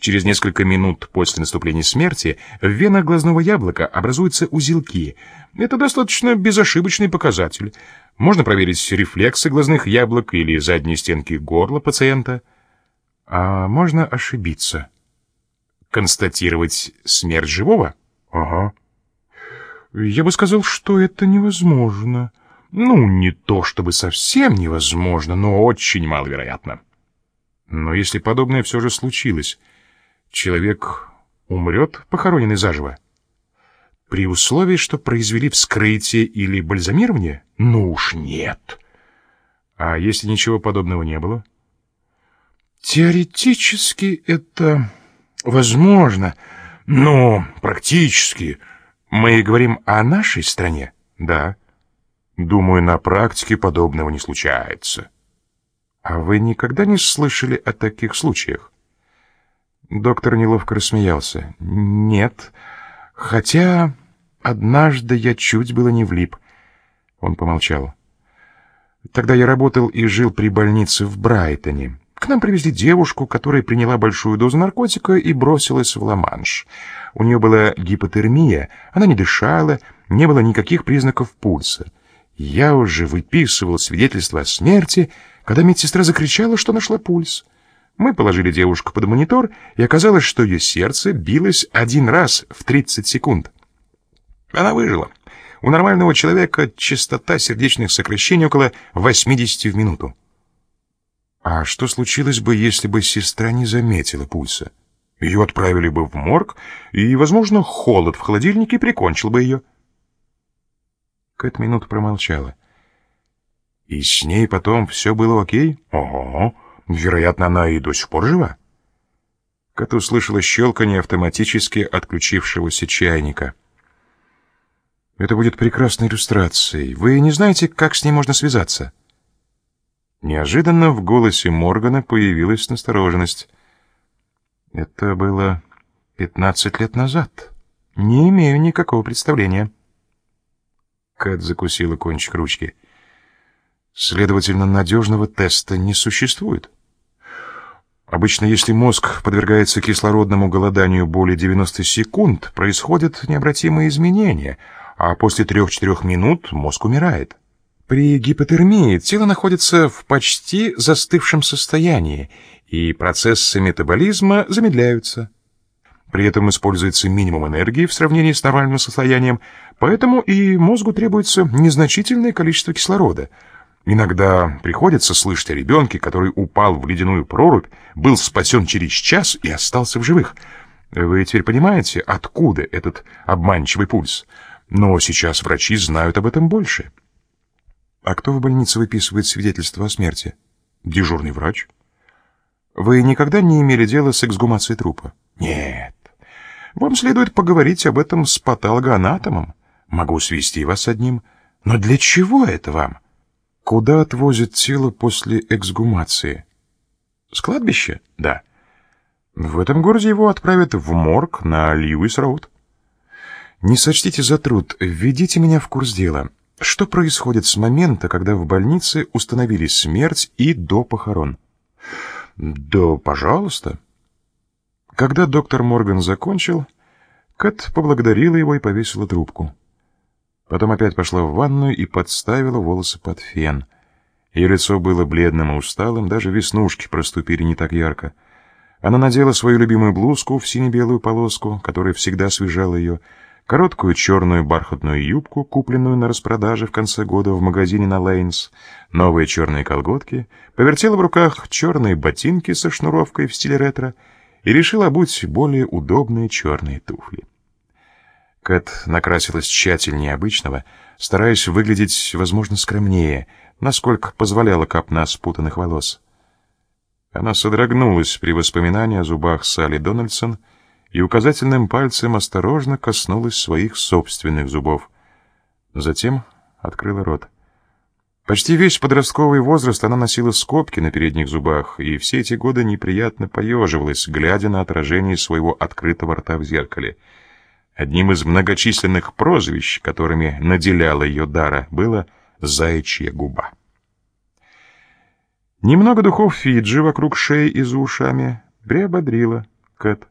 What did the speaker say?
Через несколько минут после наступления смерти в венах глазного яблока образуются узелки. Это достаточно безошибочный показатель. Можно проверить рефлексы глазных яблок или задние стенки горла пациента. А можно ошибиться. Констатировать смерть живого? Ага. Я бы сказал, что это невозможно. Ну, не то чтобы совсем невозможно, но очень маловероятно. Но если подобное все же случилось, человек умрет, похороненный заживо? При условии, что произвели вскрытие или бальзамирование? Ну уж нет. А если ничего подобного не было? Теоретически это возможно, но практически... Мы говорим о нашей стране? Да. Думаю, на практике подобного не случается. А вы никогда не слышали о таких случаях? Доктор неловко рассмеялся. Нет, хотя однажды я чуть было не влип. Он помолчал. Тогда я работал и жил при больнице в Брайтоне. К нам привезли девушку, которая приняла большую дозу наркотика и бросилась в Ла-Манш. У нее была гипотермия, она не дышала, не было никаких признаков пульса. Я уже выписывал свидетельство о смерти, когда медсестра закричала, что нашла пульс. Мы положили девушку под монитор, и оказалось, что ее сердце билось один раз в 30 секунд. Она выжила. У нормального человека частота сердечных сокращений около 80 в минуту. А что случилось бы, если бы сестра не заметила пульса? Ее отправили бы в морг, и, возможно, холод в холодильнике прикончил бы ее. Кэт минуту промолчала. «И с ней потом все было окей?» «Ого! Вероятно, она и до сих пор жива?» Кэт услышала щелканье автоматически отключившегося чайника. «Это будет прекрасной иллюстрацией. Вы не знаете, как с ней можно связаться?» Неожиданно в голосе Моргана появилась настороженность. «Это было пятнадцать лет назад. Не имею никакого представления». Кэт закусила кончик ручки. Следовательно, надежного теста не существует. Обычно, если мозг подвергается кислородному голоданию более 90 секунд, происходят необратимые изменения, а после 3-4 минут мозг умирает. При гипотермии тело находится в почти застывшем состоянии, и процессы метаболизма замедляются. При этом используется минимум энергии в сравнении с нормальным состоянием, поэтому и мозгу требуется незначительное количество кислорода. Иногда приходится слышать о ребенке, который упал в ледяную прорубь, был спасен через час и остался в живых. Вы теперь понимаете, откуда этот обманчивый пульс? Но сейчас врачи знают об этом больше. А кто в больнице выписывает свидетельство о смерти? Дежурный врач. Вы никогда не имели дела с эксгумацией трупа? Нет. Вам следует поговорить об этом с патологоанатомом. Могу свести вас с одним. Но для чего это вам? Куда отвозят тело после эксгумации? С кладбища? Да. В этом городе его отправят в морг на Льюис-Роуд. Не сочтите за труд, введите меня в курс дела. Что происходит с момента, когда в больнице установили смерть и до похорон? Да, пожалуйста. Когда доктор Морган закончил, Кэт поблагодарила его и повесила трубку. Потом опять пошла в ванную и подставила волосы под фен. Ее лицо было бледным и усталым, даже веснушки проступили не так ярко. Она надела свою любимую блузку в сине-белую полоску, которая всегда освежала ее, короткую черную бархатную юбку, купленную на распродаже в конце года в магазине на Лейнс, новые черные колготки, повертела в руках черные ботинки со шнуровкой в стиле ретро — и решил обуть более удобные черные туфли. Кэт накрасилась тщательнее обычного, стараясь выглядеть, возможно, скромнее, насколько позволяла копна спутанных волос. Она содрогнулась при воспоминании о зубах Салли Дональдсон и указательным пальцем осторожно коснулась своих собственных зубов. Затем открыла рот. Почти весь подростковый возраст она носила скобки на передних зубах, и все эти годы неприятно поеживалась, глядя на отражение своего открытого рта в зеркале. Одним из многочисленных прозвищ, которыми наделяла ее Дара, было «заячья губа». Немного духов Фиджи вокруг шеи и за ушами приободрило. Кэт.